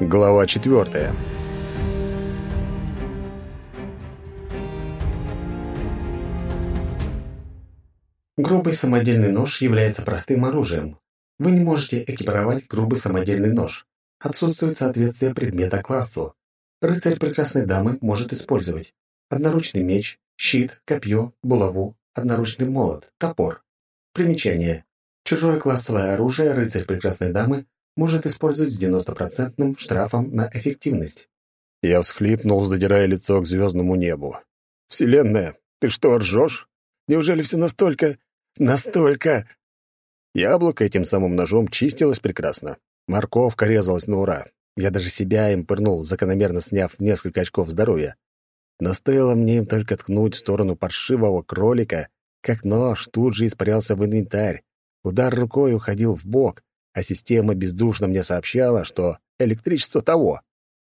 Глава четвертая. Грубый самодельный нож является простым оружием. Вы не можете экипировать грубый самодельный нож. Отсутствует соответствие предмета классу. Рыцарь прекрасной дамы может использовать одноручный меч, щит, копье, булаву, одноручный молот, топор. Примечание. Чужое классовое оружие рыцарь прекрасной дамы может использовать с 90% штрафом на эффективность. Я всхлипнул, задирая лицо к звездному небу. «Вселенная, ты что, ржешь? Неужели все настолько... настолько...» Яблоко этим самым ножом чистилось прекрасно. Морковка резалась на ура. Я даже себя им пырнул, закономерно сняв несколько очков здоровья. Но стоило мне им только ткнуть в сторону паршивого кролика, как нож тут же испарялся в инвентарь. Удар рукой уходил в бок, а система бездушно мне сообщала, что электричество того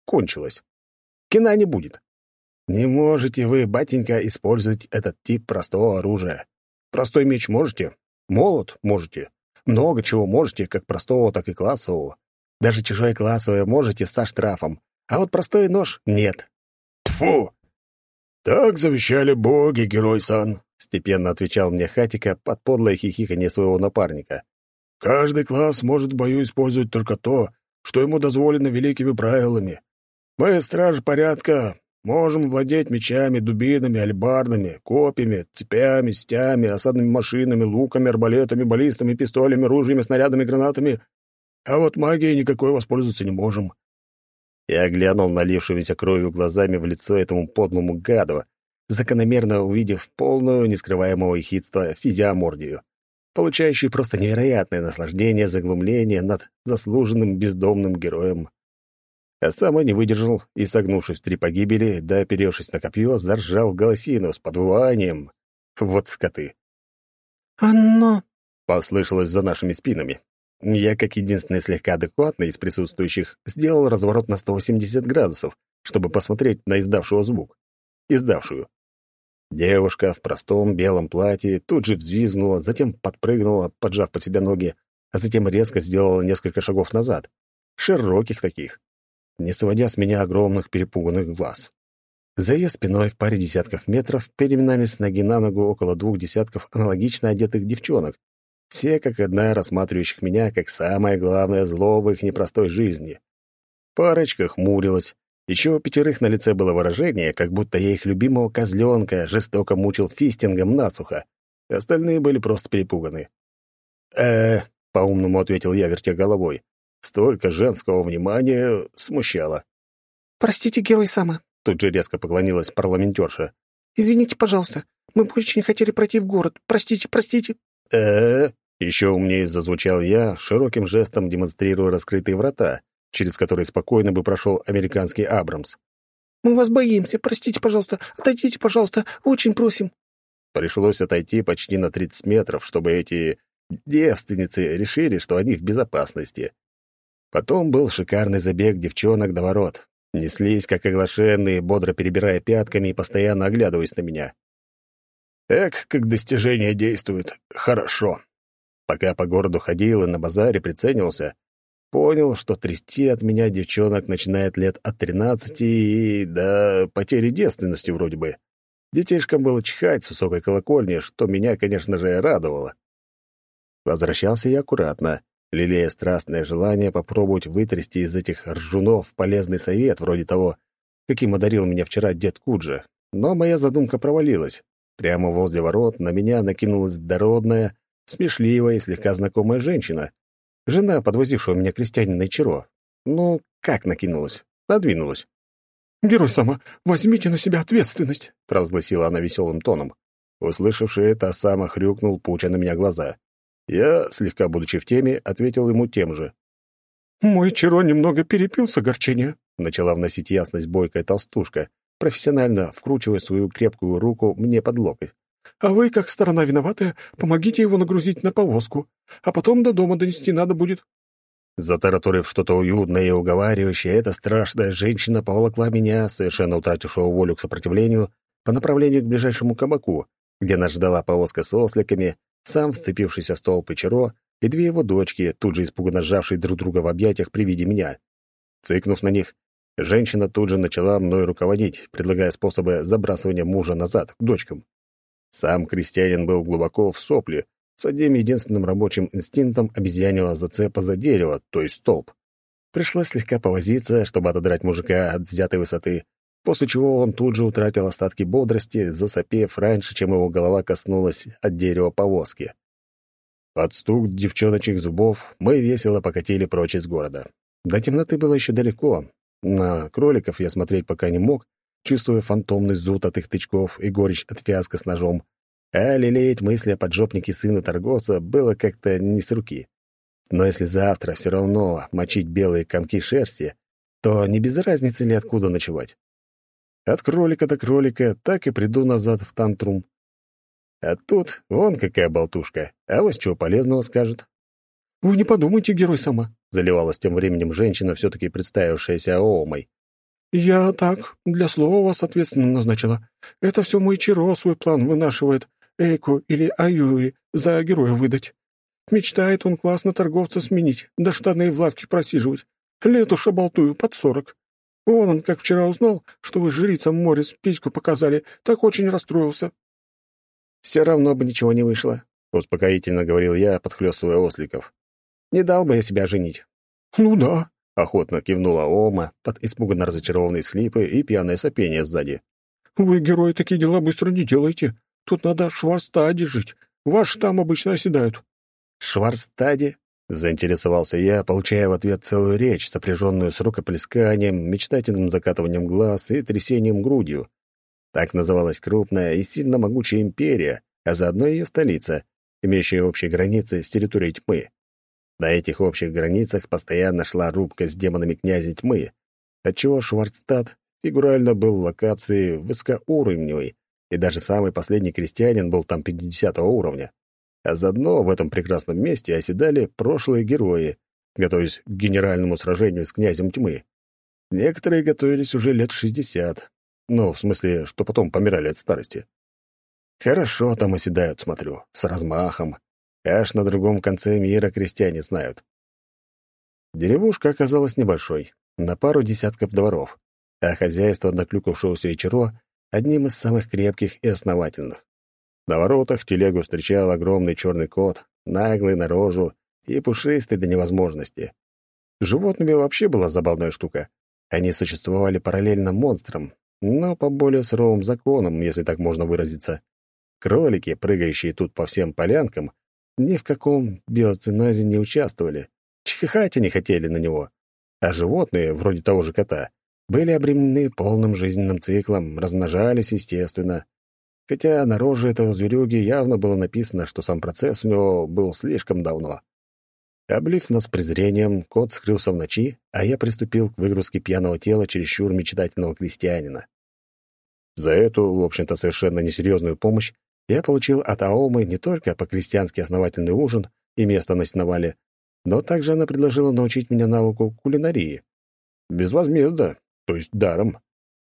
кончилось. Кина не будет. Не можете вы, батенька, использовать этот тип простого оружия. Простой меч можете, молот можете, много чего можете, как простого, так и классового. Даже чужое классовое можете со штрафом, а вот простой нож — нет. Тфу! Так завещали боги, герой-сан, — степенно отвечал мне Хатика под подлое хихиканье своего напарника. Каждый класс может в бою использовать только то, что ему дозволено великими правилами. Мы, стражи порядка, можем владеть мечами, дубинами, альбардами, копьями, цепями, стями, осадными машинами, луками, арбалетами, баллистами, пистолями, ружьями, снарядами, гранатами. А вот магией никакой воспользоваться не можем. Я глянул налившимися кровью глазами в лицо этому подлому гаду, закономерно увидев полную, нескрываемого ехидства физиомордию получающий просто невероятное наслаждение заглумления над заслуженным бездомным героем. А сам не выдержал и, согнувшись в три погибели, да оперевшись на копье, заржал голосину с подвыванием. Вот скоты. «Оно...» — послышалось за нашими спинами. Я, как единственный слегка адекватный из присутствующих, сделал разворот на 180 градусов, чтобы посмотреть на издавшую звук. Издавшую. Девушка в простом белом платье тут же взвизгнула, затем подпрыгнула, поджав под себя ноги, а затем резко сделала несколько шагов назад. Широких таких, не сводя с меня огромных перепуганных глаз. За ее спиной в паре десятков метров переминались ноги на ногу около двух десятков аналогично одетых девчонок, все как одна рассматривающих меня как самое главное зло в их непростой жизни. Парочка хмурилась, еще у пятерых на лице было выражение, как будто я их любимого козленка жестоко мучил фистингом насухо. Остальные были просто перепуганы. э по-умному ответил я, вертя головой. Столько женского внимания смущало. «Простите, герой Сама», — тут же резко поклонилась парламентерша. «Извините, пожалуйста, мы бы очень хотели пройти в город. Простите, простите». э Еще умнее зазвучал я, широким жестом демонстрируя раскрытые врата, через который спокойно бы прошел американский Абрамс. «Мы вас боимся. Простите, пожалуйста. Отойдите, пожалуйста. Очень просим». Пришлось отойти почти на 30 метров, чтобы эти девственницы решили, что они в безопасности. Потом был шикарный забег девчонок до ворот. Неслись, как оглашенные, бодро перебирая пятками и постоянно оглядываясь на меня. Эк, как достижение действует. Хорошо. Пока по городу ходил и на базаре приценивался, Понял, что трясти от меня девчонок начинает лет от тринадцати и до потери девственности вроде бы. Детишкам было чихать с высокой колокольни, что меня, конечно же, радовало. Возвращался я аккуратно, лелея страстное желание попробовать вытрясти из этих ржунов полезный совет, вроде того, каким одарил меня вчера дед Куджа. Но моя задумка провалилась. Прямо возле ворот на меня накинулась дородная, смешливая и слегка знакомая женщина, Жена, подвозившего меня крестьянина Ичаро. Ну, как накинулась? Надвинулась. «Герой сама, возьмите на себя ответственность», — провозгласила она веселым тоном. Услышавший это, сама хрюкнул, пуча на меня глаза. Я, слегка будучи в теме, ответил ему тем же. «Мой Чиро немного перепил с огорчения», — начала вносить ясность бойкая толстушка, профессионально вкручивая свою крепкую руку мне под локоть. А вы, как сторона виноватая, помогите его нагрузить на повозку, а потом до дома донести надо будет». Затараторив что-то уютное и уговаривающее, эта страшная женщина поволокла меня, совершенно утратившего волю к сопротивлению, по направлению к ближайшему кабаку, где нас ждала повозка с осликами, сам вцепившийся в стол Печеро и две его дочки, тут же испуганно сжавшие друг друга в объятиях при виде меня. Цыкнув на них, женщина тут же начала мной руководить, предлагая способы забрасывания мужа назад к дочкам. Сам крестьянин был глубоко в сопле, с одним единственным рабочим инстинктом обезьяньего зацепа за дерево, то есть столб. Пришлось слегка повозиться, чтобы отодрать мужика от взятой высоты, после чего он тут же утратил остатки бодрости, засопев раньше, чем его голова коснулась от дерева повозки. Под стук девчоночек зубов мы весело покатили прочь из города. До темноты было еще далеко. На кроликов я смотреть пока не мог, чувствуя фантомный зуд от их тычков и горечь от фиаско с ножом. А лелеять мысли о поджопнике сына торговца было как-то не с руки. Но если завтра все равно мочить белые комки шерсти, то не без разницы ли откуда ночевать. От кролика до кролика так и приду назад в тантрум. А тут вон какая болтушка, а вот чего полезного скажет. «Вы не подумайте, герой сама», — заливалась тем временем женщина, все-таки представившаяся Оомой. «Я так, для слова вас ответственно назначила. Это все мой Чиро свой план вынашивает, Эйку или Аюи за героя выдать. Мечтает он классно торговца сменить, да штаны в лавке просиживать. Лету шабалтую под сорок. Вон он, как вчера узнал, что вы жрицам Морис письку показали, так очень расстроился. «Все равно бы ничего не вышло», — успокоительно говорил я, подхлёстывая осликов. «Не дал бы я себя женить». «Ну да», — охотно кивнула Ома под испуганно разочарованные схлипы и пьяное сопение сзади. «Вы, герои, такие дела быстро не делаете. Тут надо Шварстаде жить. Ваш там обычно оседают». «Шварстаде?» — заинтересовался я, получая в ответ целую речь, сопряженную с рукоплесканием, мечтательным закатыванием глаз и трясением грудью. Так называлась крупная и сильно могучая империя, а заодно ее столица, имеющая общие границы с территорией тьмы. На этих общих границах постоянно шла рубка с демонами князя тьмы, отчего Шварцтад фигурально был локацией высокоуровневой, и даже самый последний крестьянин был там 50 уровня. А заодно в этом прекрасном месте оседали прошлые герои, готовясь к генеральному сражению с князем тьмы. Некоторые готовились уже лет 60, ну, в смысле, что потом помирали от старости. Хорошо там оседают, смотрю, с размахом. Аж на другом конце мира крестьяне знают. Деревушка оказалась небольшой, на пару десятков дворов, а хозяйство наклюкавшегося Ичаро одним из самых крепких и основательных. На воротах телегу встречал огромный черный кот, наглый на рожу и пушистый до невозможности. животными вообще была забавная штука. Они существовали параллельно монстрам, но по более суровым законам, если так можно выразиться. Кролики, прыгающие тут по всем полянкам, ни в каком биоцинозе не участвовали. Чихать они хотели на него. А животные, вроде того же кота, были обременены полным жизненным циклом, размножались естественно. Хотя на роже этого зверюги явно было написано, что сам процесс у него был слишком давно. Облив нас презрением, кот скрылся в ночи, а я приступил к выгрузке пьяного тела чересчур мечтательного крестьянина. За эту, в общем-то, совершенно несерьезную помощь я получил от Аомы не только по-крестьянски основательный ужин и место на сеновале, но также она предложила научить меня навыку кулинарии. Безвозмездно, то есть даром.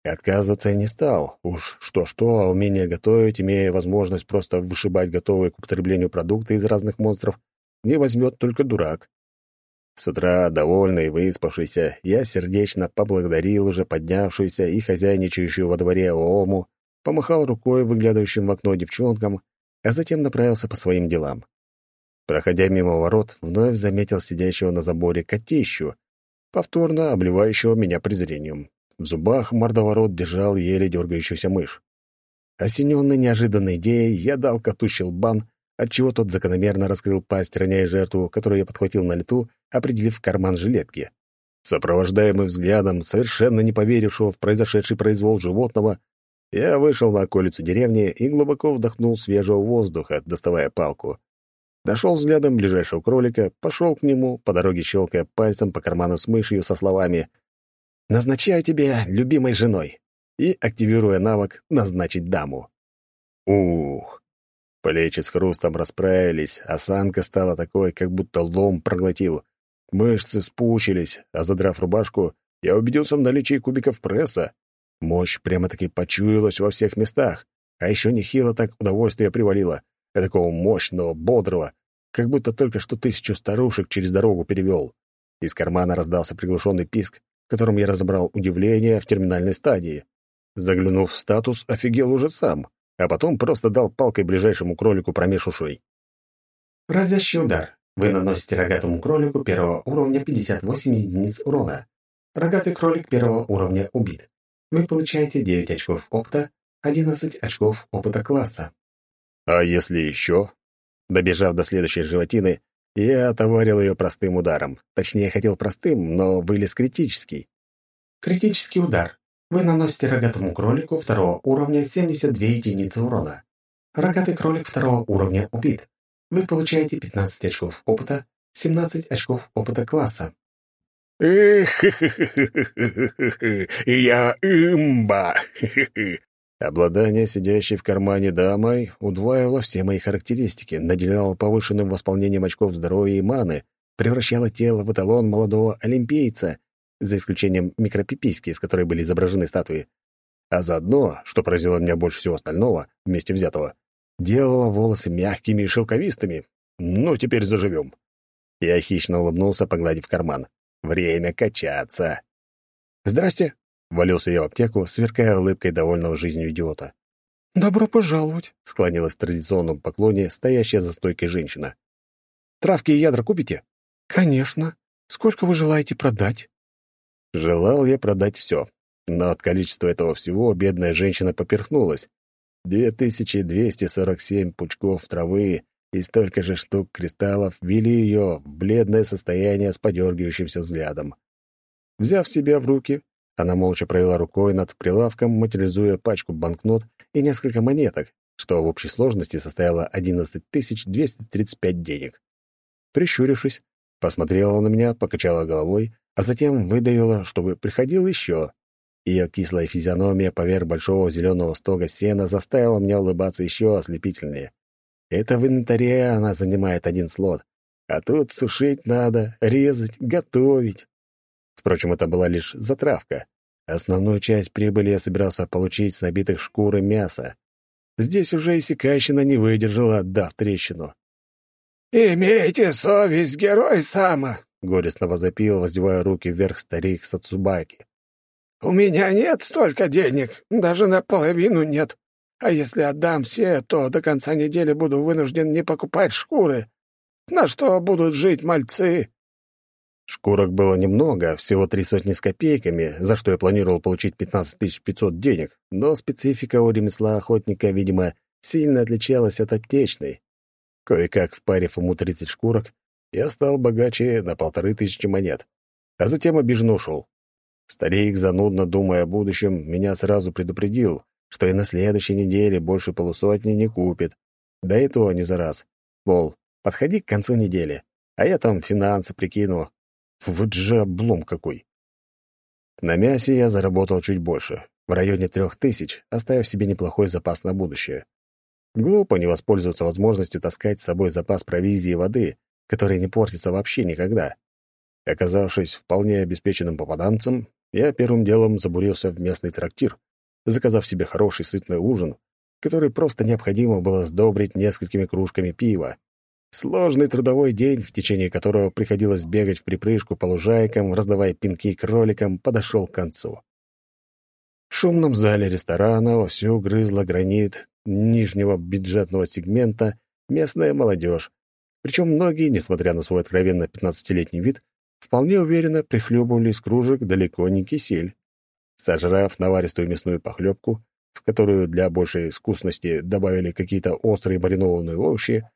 И отказываться я не стал. Уж что-что, а умение готовить, имея возможность просто вышибать готовые к употреблению продукты из разных монстров, не возьмет только дурак. С утра, довольный и выспавшийся, я сердечно поблагодарил уже поднявшуюся и хозяйничающую во дворе Оому, помахал рукой выглядывающим в окно девчонкам, а затем направился по своим делам. Проходя мимо ворот, вновь заметил сидящего на заборе котищу, повторно обливающего меня презрением. В зубах мордоворот держал еле дергающуюся мышь. Осененный неожиданной идеей, я дал коту щелбан отчего тот закономерно раскрыл пасть, роняя жертву, которую я подхватил на лету, определив в карман жилетки. Сопровождаемый взглядом, совершенно не поверившего в произошедший произвол животного, я вышел на околицу деревни и глубоко вдохнул свежего воздуха, доставая палку. Нашел взглядом ближайшего кролика, пошел к нему, по дороге щелкая пальцем по карману с мышью со словами «Назначаю тебя любимой женой» и активируя навык «Назначить даму». Ух! Плечи с хрустом расправились, осанка стала такой, как будто лом проглотил. Мышцы спучились, а задрав рубашку, я убедился в наличии кубиков пресса. Мощь прямо-таки почуялась во всех местах, а еще нехило так удовольствие привалило. Такого мощного, бодрого, как будто только что тысячу старушек через дорогу перевел. Из кармана раздался приглушенный писк, котором я разобрал удивление в терминальной стадии. Заглянув в статус, офигел уже сам, а потом просто дал палкой ближайшему кролику промеж ушей. Разящий удар. Вы наносите рогатому кролику первого уровня 58 единиц урона. Рогатый кролик первого уровня убит. Вы получаете 9 очков опыта, 11 очков опыта класса. А если еще? Добежав до следующей животины, я отоварил ее простым ударом. Точнее, хотел простым, но вылез критический. Критический удар. Вы наносите рогатому кролику второго уровня 72 единицы урона. Рогатый кролик второго уровня убит. Вы получаете 15 очков опыта, 17 очков опыта класса. Эх, я имба! Обладание сидящей в кармане дамой удваивало все мои характеристики, наделяло повышенным восполнением очков здоровья и маны, превращало тело в эталон молодого олимпийца, за исключением микропиписки, с которой были изображены статуи. А заодно, что поразило меня больше всего остального, вместе взятого, делало волосы мягкими и шелковистыми. Ну, теперь заживем. Я хищно улыбнулся, погладив карман. Время качаться. «Здрасте!» Валился я в аптеку, сверкая улыбкой довольного жизнью идиота. «Добро пожаловать», — склонилась в традиционном поклоне стоящая за стойкой женщина. «Травки и ядра купите?» «Конечно. Сколько вы желаете продать?» Желал я продать все, но от количества этого всего бедная женщина поперхнулась. 2247 пучков травы и столько же штук кристаллов ввели ее в бледное состояние с подергивающимся взглядом. Взяв себя в руки, она молча провела рукой над прилавком, материализуя пачку банкнот и несколько монеток, что в общей сложности составило 11 235 денег. Прищурившись, посмотрела на меня, покачала головой, а затем выдавила, чтобы приходил еще. Ее кислая физиономия поверх большого зеленого стога сена заставила меня улыбаться еще ослепительнее. Это в инвентаре она занимает один слот, а тут сушить надо, резать, готовить. Впрочем, это была лишь затравка. Основную часть прибыли я собирался получить с набитых шкур и мяса. Здесь уже и Сикащина не выдержала, отдав трещину. «Имейте совесть, герой Сама!» — горестно возопил, воздевая руки вверх старик Сацубаки. «У меня нет столько денег, даже наполовину нет. А если отдам все, то до конца недели буду вынужден не покупать шкуры. На что будут жить мальцы?» Шкурок было немного, всего три сотни с копейками, за что я планировал получить 15 500 денег, но специфика у ремесла охотника, видимо, сильно отличалась от аптечной. Кое-как впарив ему 30 шкурок, я стал богаче на полторы тысячи монет, а затем обиженно ушел. Старик, занудно думая о будущем, меня сразу предупредил, что и на следующей неделе больше полусотни не купит. Да и то не за раз. Мол, подходи к концу недели, а я там финансы прикину, вот же облом какой. На мясе я заработал чуть больше, в районе трех тысяч, оставив себе неплохой запас на будущее. Глупо не воспользоваться возможностью таскать с собой запас провизии и воды, который не портится вообще никогда. Оказавшись вполне обеспеченным попаданцем, я первым делом забурился в местный трактир, заказав себе хороший сытный ужин, который просто необходимо было сдобрить несколькими кружками пива. Сложный трудовой день, в течение которого приходилось бегать в припрыжку по лужайкам, раздавая пинки кроликам, подошел к концу. В шумном зале ресторана вовсю грызла гранит нижнего бюджетного сегмента местная молодежь. Причем многие, несмотря на свой откровенно 15-летний вид, вполне уверенно прихлебывали из кружек далеко не кисель. Сожрав наваристую мясную похлебку, в которую для большей искусности добавили какие-то острые маринованные овощи,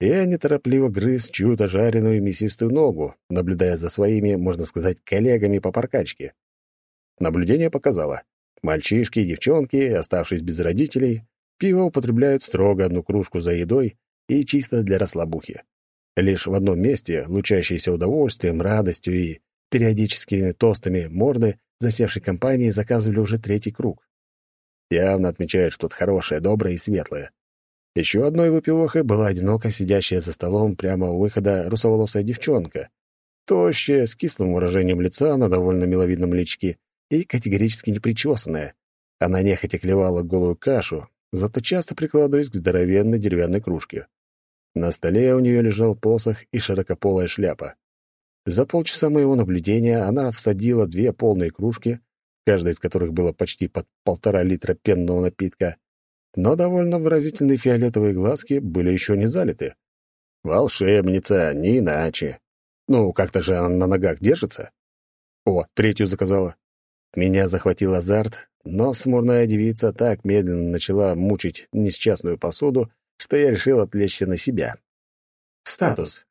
я неторопливо грыз чью-то жареную мясистую ногу, наблюдая за своими, можно сказать, коллегами по паркачке. Наблюдение показало. Мальчишки и девчонки, оставшись без родителей, пиво употребляют строго одну кружку за едой и чисто для расслабухи. Лишь в одном месте, лучащиеся удовольствием, радостью и периодическими тостами морды, засевшей компании заказывали уже третий круг. Явно отмечают что-то хорошее, доброе и светлое. Еще одной выпивохой была одиноко сидящая за столом прямо у выхода русоволосая девчонка, тощая, с кислым выражением лица на довольно миловидном личке и категорически непричесанная. Она нехотя клевала голую кашу, зато часто прикладываясь к здоровенной деревянной кружке. На столе у нее лежал посох и широкополая шляпа. За полчаса моего наблюдения она всадила две полные кружки, каждая из которых была почти под полтора литра пенного напитка, но довольно выразительные фиолетовые глазки были еще не залиты. Волшебница, не иначе. Ну, как-то же она на ногах держится. О, третью заказала. Меня захватил азарт, но смурная девица так медленно начала мучить несчастную посуду, что я решил отвлечься на себя. Статус.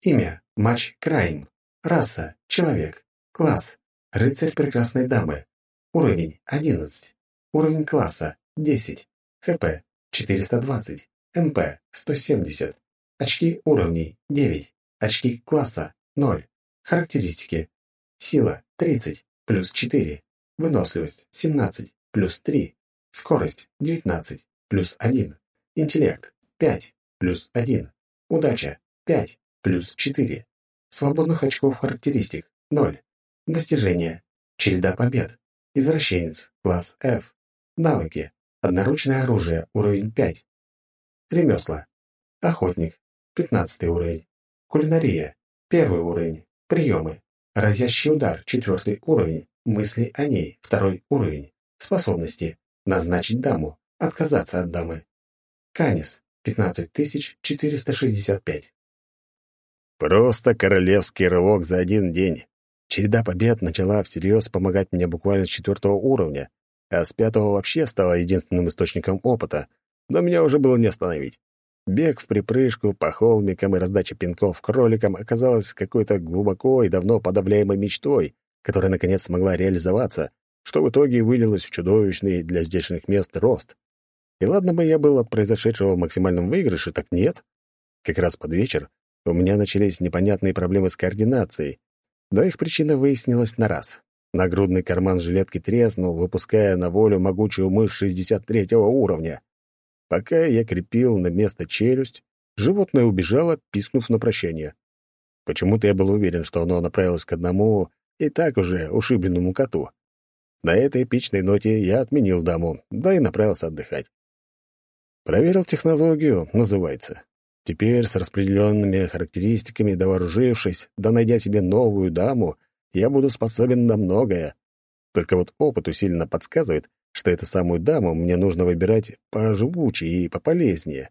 Имя. Матч Крайм. Раса. Человек. Класс. Рыцарь прекрасной дамы. Уровень. 11. Уровень класса. 10. ХП. 420. МП. 170. Очки уровней. 9. Очки класса. 0. Характеристики. Сила. 30. Плюс 4. Выносливость. 17. Плюс 3. Скорость. 19. Плюс 1. Интеллект. 5. Плюс 1. Удача. 5. Плюс 4. Свободных очков характеристик. 0. Достижения. Череда побед. Извращенец. Класс F. Навыки. Одноручное оружие. Уровень 5. Ремесла. Охотник. 15 уровень. Кулинария. Первый уровень. Приемы. Разящий удар. Четвертый уровень. Мысли о ней. Второй уровень. Способности. Назначить даму. Отказаться от дамы. Канис. 15465. Просто королевский рывок за один день. Череда побед начала всерьез помогать мне буквально с четвертого уровня, а с пятого вообще стала единственным источником опыта, но меня уже было не остановить. Бег в припрыжку по холмикам и раздача пинков кроликам оказалась какой-то глубоко и давно подавляемой мечтой, которая наконец смогла реализоваться, что в итоге вылилось в чудовищный для здешних мест рост. И ладно бы я был от произошедшего в максимальном выигрыше, так нет. Как раз под вечер у меня начались непонятные проблемы с координацией, но их причина выяснилась на раз. Нагрудный карман жилетки треснул, выпуская на волю могучую мышь 63-го уровня. Пока я крепил на место челюсть, животное убежало, пискнув на прощание. Почему-то я был уверен, что оно направилось к одному и так уже ушибленному коту. На этой эпичной ноте я отменил даму, да и направился отдыхать. Проверил технологию, называется. Теперь с распределенными характеристиками, довооружившись, да найдя себе новую даму, я буду способен на многое. Только вот опыт усиленно подсказывает, что эту самую даму мне нужно выбирать поживучее и пополезнее.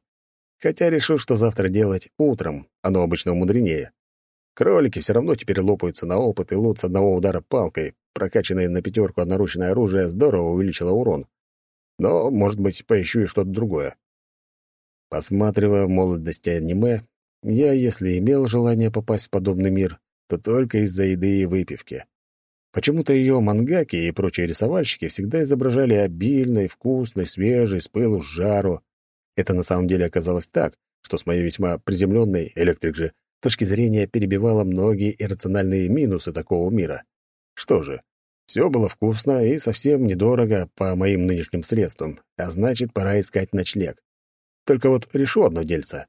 Хотя решил, что завтра делать утром, оно обычно мудренее. Кролики все равно теперь лопаются на опыт, и лут с одного удара палкой, прокачанное на пятерку одноручное оружие, здорово увеличило урон. Но, может быть, поищу и что-то другое. Посматривая в молодости аниме, я, если имел желание попасть в подобный мир, то только из-за еды и выпивки. Почему-то ее мангаки и прочие рисовальщики всегда изображали обильной, вкусной, свежей, с пылу, с жару. Это на самом деле оказалось так, что с моей весьма приземленной, электрик же, точки зрения перебивало многие иррациональные минусы такого мира. Что же, все было вкусно и совсем недорого по моим нынешним средствам, а значит, пора искать ночлег. Только вот решу одно дельце.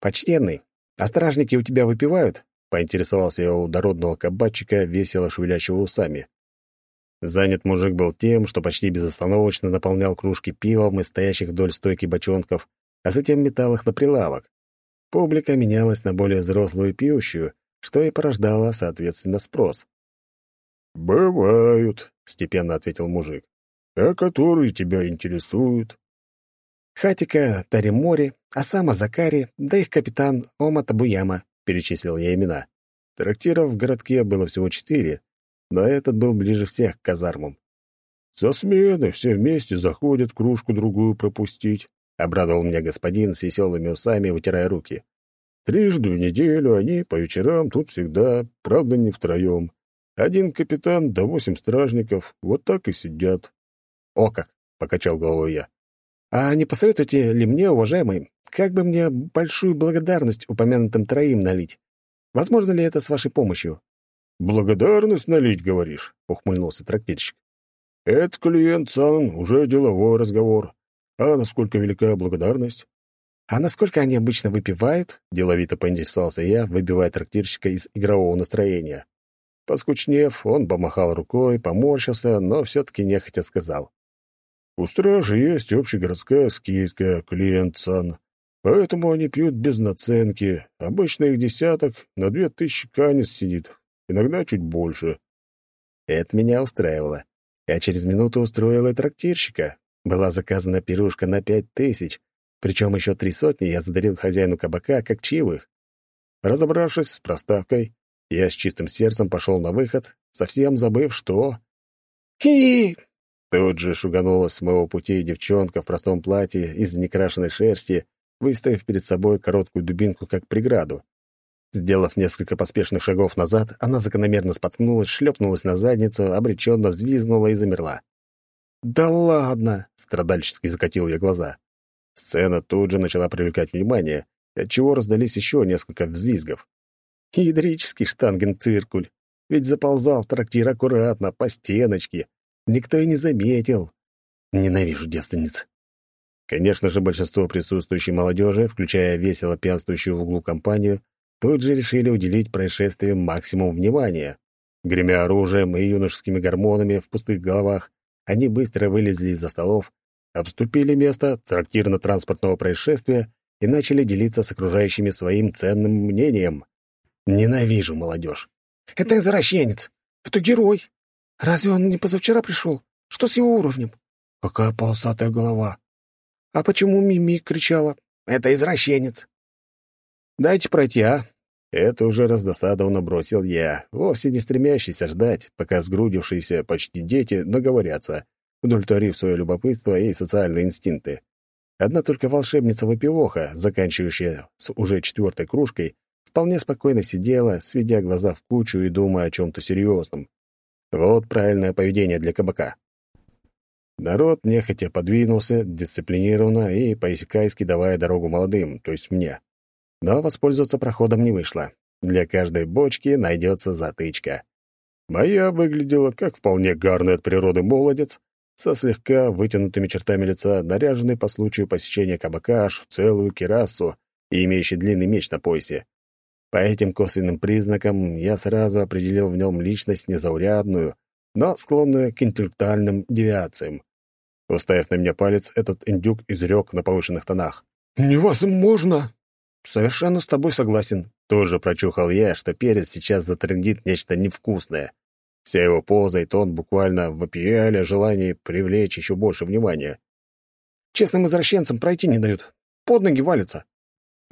«Почтенный, а стражники у тебя выпивают?» — поинтересовался я у дородного кабачика, весело шевелящего усами. Занят мужик был тем, что почти безостановочно наполнял кружки пивом из стоящих вдоль стойки бочонков, а затем метал их на прилавок. Публика менялась на более взрослую пьющую, что и порождало, соответственно, спрос. «Бывают», — степенно ответил мужик. «А которые тебя интересуют?» Хатика Таримори, Асама Закари, да их капитан Ома Табуяма, перечислил я имена. Трактиров в городке было всего четыре, но этот был ближе всех к казармам. «Со смены все вместе заходят кружку-другую пропустить», — обрадовал меня господин с веселыми усами, вытирая руки. «Трижды в неделю они по вечерам тут всегда, правда, не втроем. Один капитан да восемь стражников, вот так и сидят». «О как!» — покачал головой я. А не посоветуете ли мне, уважаемый, как бы мне большую благодарность упомянутым троим налить? Возможно ли это с вашей помощью?» «Благодарность налить, говоришь?» — ухмыльнулся трактирщик. «Это, клиент Сан, уже деловой разговор. А насколько велика благодарность?» «А насколько они обычно выпивают?» — деловито поинтересовался я, выбивая трактирщика из игрового настроения. Поскучнев, он помахал рукой, поморщился, но все-таки нехотя сказал. У стражи есть общегородская скидка, клиент сан. Поэтому они пьют без наценки. Обычно их десяток на две тысячи канис сидит, иногда чуть больше. Это меня устраивало. Я через минуту устроила и трактирщика. Была заказана пирушка на пять тысяч, причем еще три сотни я задарил хозяину кабака как чаевых. Разобравшись с проставкой, я с чистым сердцем пошел на выход, совсем забыв, что... «Хи!» Тут же шуганулась с моего пути девчонка в простом платье из некрашенной шерсти, выставив перед собой короткую дубинку как преграду. Сделав несколько поспешных шагов назад, она закономерно споткнулась, шлепнулась на задницу, обреченно взвизгнула и замерла. «Да ладно!» — страдальчески закатил я глаза. Сцена тут же начала привлекать внимание, отчего раздались еще несколько взвизгов. Ядрический штангенциркуль. Ведь заползал в трактир аккуратно, по стеночке. Никто и не заметил. Ненавижу девственниц. Конечно же, большинство присутствующей молодежи, включая весело пьянствующую в углу компанию, тут же решили уделить происшествиям максимум внимания. Гремя оружием и юношескими гормонами в пустых головах, они быстро вылезли из-за столов, обступили место трактирно-транспортного происшествия и начали делиться с окружающими своим ценным мнением. Ненавижу молодежь. «Это извращенец! Это герой! Разве он не позавчера пришел? Что с его уровнем? Какая полосатая голова! А почему Мими кричала? Это извращенец!» «Дайте пройти, а?» Это уже раздосадованно бросил я, вовсе не стремящийся ждать, пока сгрудившиеся почти дети наговорятся, удовлетворив свое любопытство и социальные инстинкты. Одна только волшебница-выпивоха, заканчивающая с уже четвертой кружкой, вполне спокойно сидела, сведя глаза в кучу и думая о чем-то серьезном. Вот правильное поведение для кабака. Народ нехотя подвинулся, дисциплинированно и по-исекайски давая дорогу молодым, то есть мне. Но воспользоваться проходом не вышло. Для каждой бочки найдется затычка. Моя выглядела как вполне гарный от природы молодец, со слегка вытянутыми чертами лица, наряженный по случаю посещения кабака аж в целую кирасу и имеющий длинный меч на поясе. По этим косвенным признакам я сразу определил в нем личность незаурядную, но склонную к интеллектуальным девиациям. Уставив на меня палец, этот индюк изрек на повышенных тонах. «Невозможно!» «Совершенно с тобой согласен». Тоже прочухал я, что перец сейчас затрындит нечто невкусное. Вся его поза и тон буквально вопияли о желании привлечь еще больше внимания. «Честным извращенцам пройти не дают. Под ноги валятся».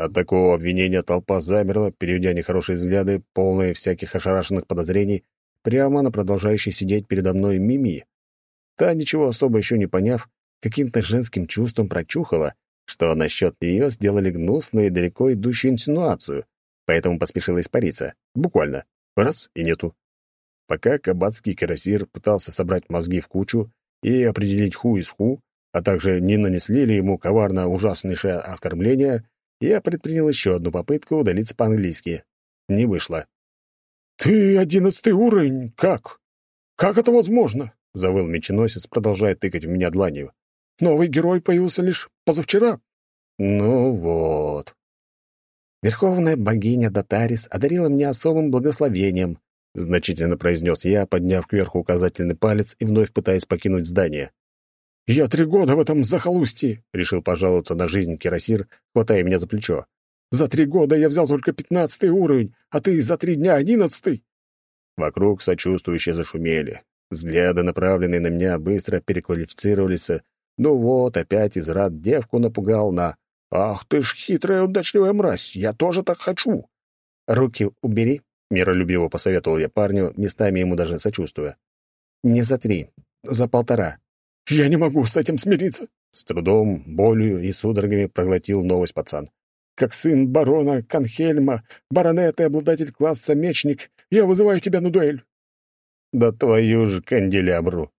От такого обвинения толпа замерла, переведя нехорошие взгляды, полные всяких ошарашенных подозрений, прямо на продолжающей сидеть передо мной Мими. Та, ничего особо еще не поняв, каким-то женским чувством прочухала, что насчет нее сделали гнусную и далеко идущую инсинуацию, поэтому поспешила испариться. Буквально. Раз — и нету. Пока кабацкий кирасир пытался собрать мозги в кучу и определить ху из ху, а также не нанесли ли ему коварно ужаснейшее оскорбление, я предпринял еще одну попытку удалиться по-английски. Не вышло. «Ты одиннадцатый уровень? Как? Как это возможно?» — завыл меченосец, продолжая тыкать в меня дланью. «Новый герой появился лишь позавчера». «Ну вот». Верховная богиня Датарис одарила меня особым благословением, — значительно произнес я, подняв кверху указательный палец и вновь пытаясь покинуть здание. «Я три года в этом захолустье!» — решил пожаловаться на жизнь Кирасир, хватая меня за плечо. «За три года я взял только пятнадцатый уровень, а ты за три дня одиннадцатый!» Вокруг сочувствующе зашумели. Взгляды, направленные на меня, быстро переквалифицировались. Ну вот, опять из рад девку напугал на «Ах ты ж хитрая удачливая мразь, я тоже так хочу!» «Руки убери», Миролюбиво посоветовал я парню, местами ему даже сочувствуя. «Не за три, за полтора». «Я не могу с этим смириться!» С трудом, болью и судорогами проглотил новость пацан. «Как сын барона Канхельма, баронет и обладатель класса мечник, я вызываю тебя на дуэль!» «Да твою же канделябру!»